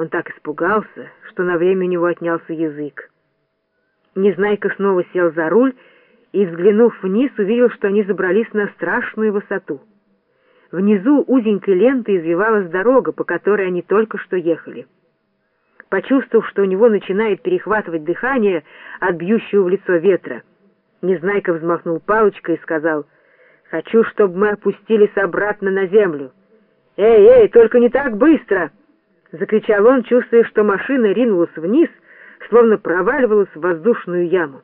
Он так испугался, что на время у него отнялся язык. Незнайка снова сел за руль и, взглянув вниз, увидел, что они забрались на страшную высоту. Внизу узенькой лентой извивалась дорога, по которой они только что ехали. Почувствовав, что у него начинает перехватывать дыхание от бьющего в лицо ветра, Незнайка взмахнул палочкой и сказал, «Хочу, чтобы мы опустились обратно на землю». «Эй, эй, только не так быстро!» — закричал он, чувствуя, что машина ринулась вниз, словно проваливалась в воздушную яму.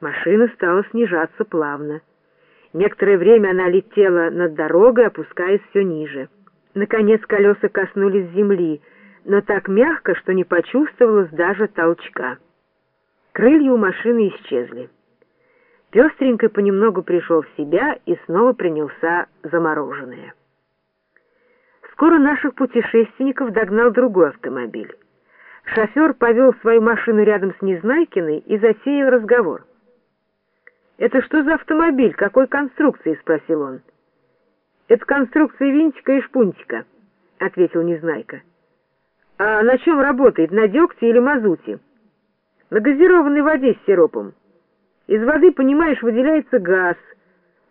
Машина стала снижаться плавно. Некоторое время она летела над дорогой, опускаясь все ниже. Наконец колеса коснулись земли, но так мягко, что не почувствовалось даже толчка. Крылья у машины исчезли. Пестренько понемногу пришел в себя и снова принялся за мороженое. Скоро наших путешественников догнал другой автомобиль. Шофер повел свою машину рядом с Незнайкиной и засеял разговор. «Это что за автомобиль? Какой конструкции?» — спросил он. «Это конструкция винтика и шпунтика», — ответил Незнайка. «А на чем работает? На дегте или мазуте?» «На газированной воде с сиропом». Из воды, понимаешь, выделяется газ,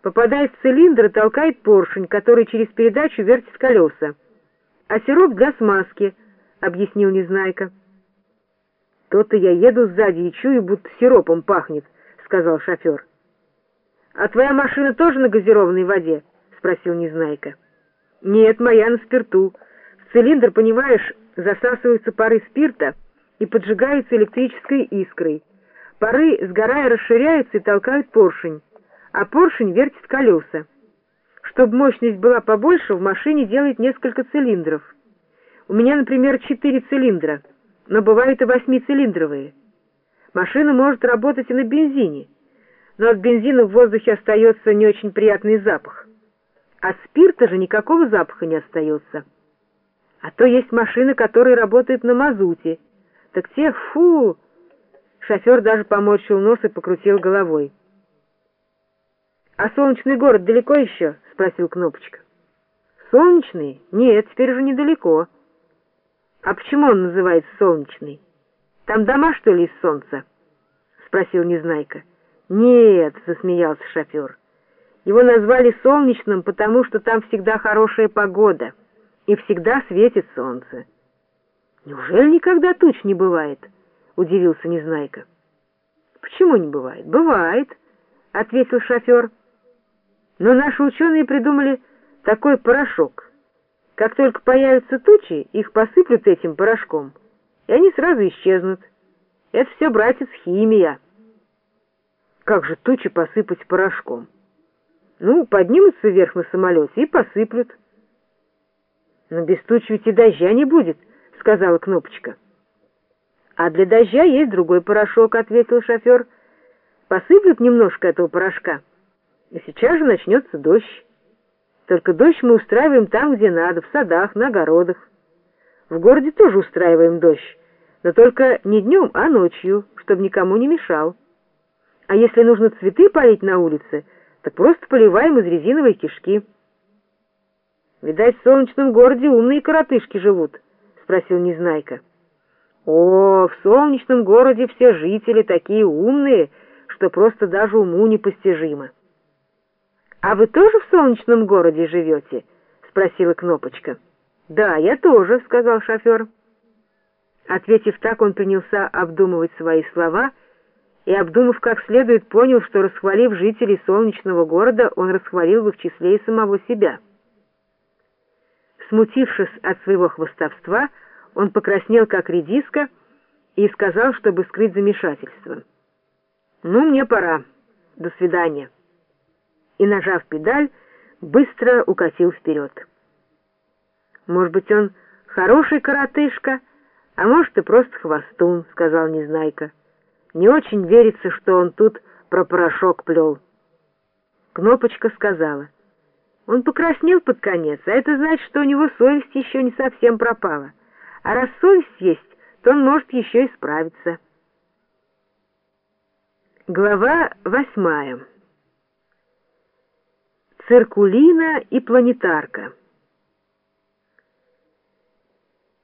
попадает в цилиндр толкает поршень, который через передачу вертит колеса. А сироп для смазки, — объяснил Незнайка. «То-то я еду сзади и чую, будто сиропом пахнет», — сказал шофер. «А твоя машина тоже на газированной воде?» — спросил Незнайка. «Нет, моя на спирту. В цилиндр, понимаешь, засасываются пары спирта и поджигаются электрической искрой». Пары, сгорая, расширяются и толкают поршень, а поршень вертит колеса. Чтобы мощность была побольше, в машине делают несколько цилиндров. У меня, например, четыре цилиндра, но бывают и восьмицилиндровые. Машина может работать и на бензине, но от бензина в воздухе остается не очень приятный запах. От спирта же никакого запаха не остается. А то есть машины, которые работают на мазуте. Так те, фу, Шофер даже поморщил нос и покрутил головой. «А солнечный город далеко еще?» — спросил Кнопочка. «Солнечный? Нет, теперь уже недалеко». «А почему он называется солнечный? Там дома, что ли, из солнца?» — спросил Незнайка. «Нет», — засмеялся шофер. «Его назвали солнечным, потому что там всегда хорошая погода и всегда светит солнце». «Неужели никогда туч не бывает?» — удивился Незнайка. «Почему не бывает?» «Бывает», — ответил шофер. «Но наши ученые придумали такой порошок. Как только появятся тучи, их посыплют этим порошком, и они сразу исчезнут. Это все, братец, химия». «Как же тучи посыпать порошком?» «Ну, поднимутся вверх на самолете и посыплют». «Но без туч ведь и дождя не будет», — сказала Кнопочка. «А для дождя есть другой порошок», — ответил шофер. «Посыплют немножко этого порошка, и сейчас же начнется дождь. Только дождь мы устраиваем там, где надо, в садах, на огородах. В городе тоже устраиваем дождь, но только не днем, а ночью, чтобы никому не мешал. А если нужно цветы полить на улице, так просто поливаем из резиновой кишки». «Видать, в солнечном городе умные коротышки живут», — спросил Незнайка. О, в солнечном городе все жители такие умные, что просто даже уму непостижимо. «А вы тоже в солнечном городе живете?» — спросила Кнопочка. «Да, я тоже», — сказал шофер. Ответив так, он принялся обдумывать свои слова и, обдумав как следует, понял, что, расхвалив жителей солнечного города, он расхвалил бы в числе и самого себя. Смутившись от своего хвостовства, он покраснел, как редиска, и сказал, чтобы скрыть замешательство. «Ну, мне пора. До свидания». И, нажав педаль, быстро укатил вперед. «Может быть, он хороший коротышка, а может, и просто хвостун», — сказал Незнайка. «Не очень верится, что он тут про порошок плел». Кнопочка сказала. Он покраснел под конец, а это значит, что у него совесть еще не совсем пропала. А раз совесть есть, то он может еще исправиться. Глава восьмая. Циркулина и планетарка.